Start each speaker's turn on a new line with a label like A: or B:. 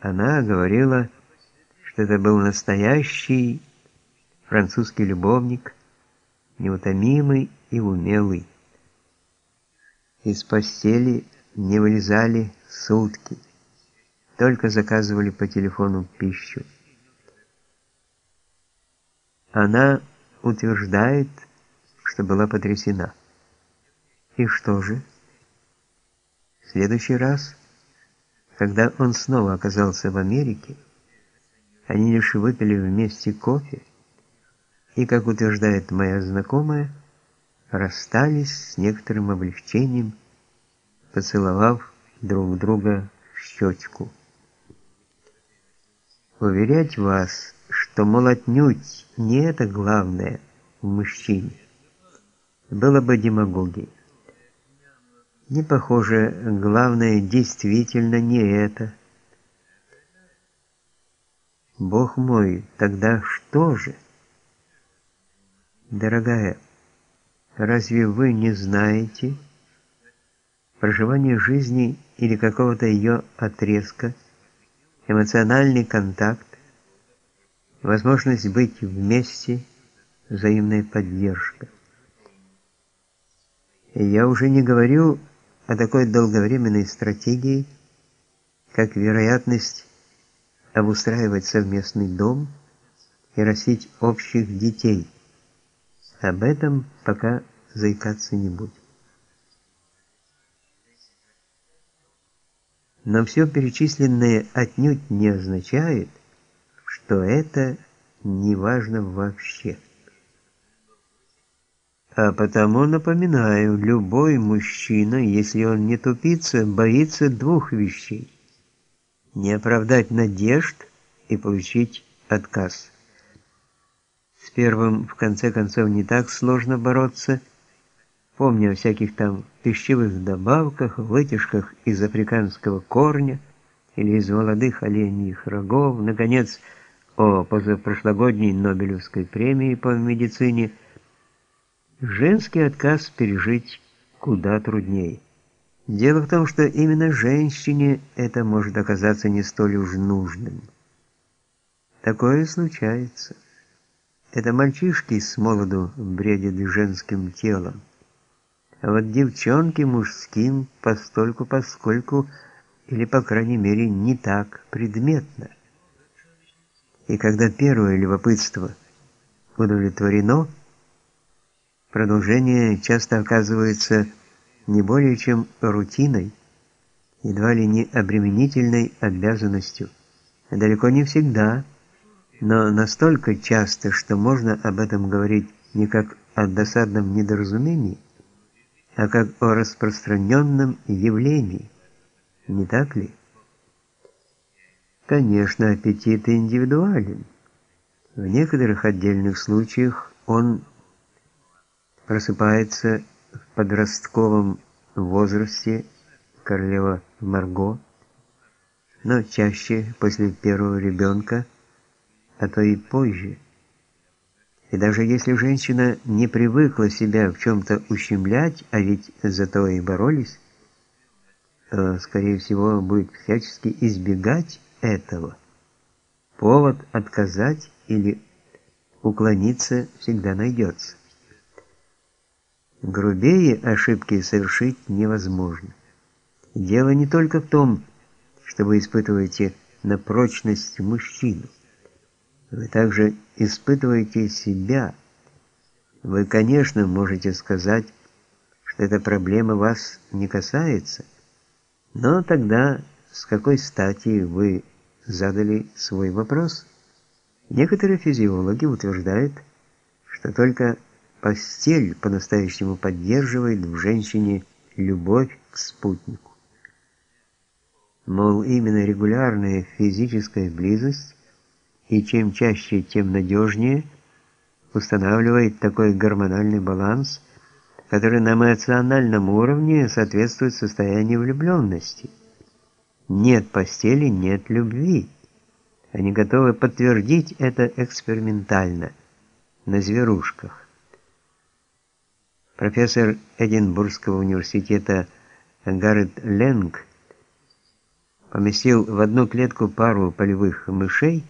A: Она говорила, что это был настоящий французский любовник, неутомимый и умелый. Из постели не вылезали сутки, только заказывали по телефону пищу. Она утверждает, что была потрясена. И что же? В следующий раз, когда он снова оказался в Америке, они лишь выпили вместе кофе, и, как утверждает моя знакомая, расстались с некоторым облегчением, поцеловав друг друга в щечку. Уверять вас, что, мол, отнюдь не это главное в мужчине, было бы демагогией. Не похоже, главное действительно не это. Бог мой, тогда что же? Дорогая, разве вы не знаете проживание жизни или какого-то ее отрезка, эмоциональный контакт, возможность быть вместе, взаимная поддержка? Я уже не говорю о такой долговременной стратегии, как вероятность обустраивать совместный дом и растить общих детей – об этом пока заикаться не будем. Но все перечисленное отнюдь не означает, что это не важно вообще. А потому напоминаю, любой мужчина, если он не тупица, боится двух вещей: не оправдать надежд и получить отказ. С первым, в конце концов, не так сложно бороться. Помню о всяких там пищевых добавках, вытяжках из африканского корня или из молодых оленьих рогов, наконец, о позапрошлогодней Нобелевской премии по медицине. Женский отказ пережить куда труднее. Дело в том, что именно женщине это может оказаться не столь уж нужным. Такое случается. Это мальчишки с молоду бредят женским телом, а вот девчонки мужским постольку поскольку или по крайней мере не так предметно. И когда первое любопытство удовлетворено, продолжение часто оказывается не более чем рутиной, едва ли не обременительной обязанностью, далеко не всегда – но настолько часто, что можно об этом говорить не как о досадном недоразумении, а как о распространенном явлении. Не так ли? Конечно, аппетит индивидуален. В некоторых отдельных случаях он просыпается в подростковом возрасте королева Марго, но чаще после первого ребенка – а то и позже. И даже если женщина не привыкла себя в чем-то ущемлять, а ведь зато и боролись, то, скорее всего, будет всячески избегать этого. Повод отказать или уклониться всегда найдется. Грубее ошибки совершить невозможно. Дело не только в том, что вы испытываете на прочность мужчину. Вы также испытываете себя. Вы, конечно, можете сказать, что эта проблема вас не касается, но тогда с какой стати вы задали свой вопрос? Некоторые физиологи утверждают, что только постель по-настоящему поддерживает в женщине любовь к спутнику. Мол, именно регулярная физическая близость и чем чаще, тем надежнее устанавливает такой гормональный баланс, который на эмоциональном уровне соответствует состоянию влюбленности. Нет постели, нет любви. Они готовы подтвердить это экспериментально, на зверушках. Профессор Эдинбургского университета Гаррет Ленг поместил в одну клетку пару полевых мышей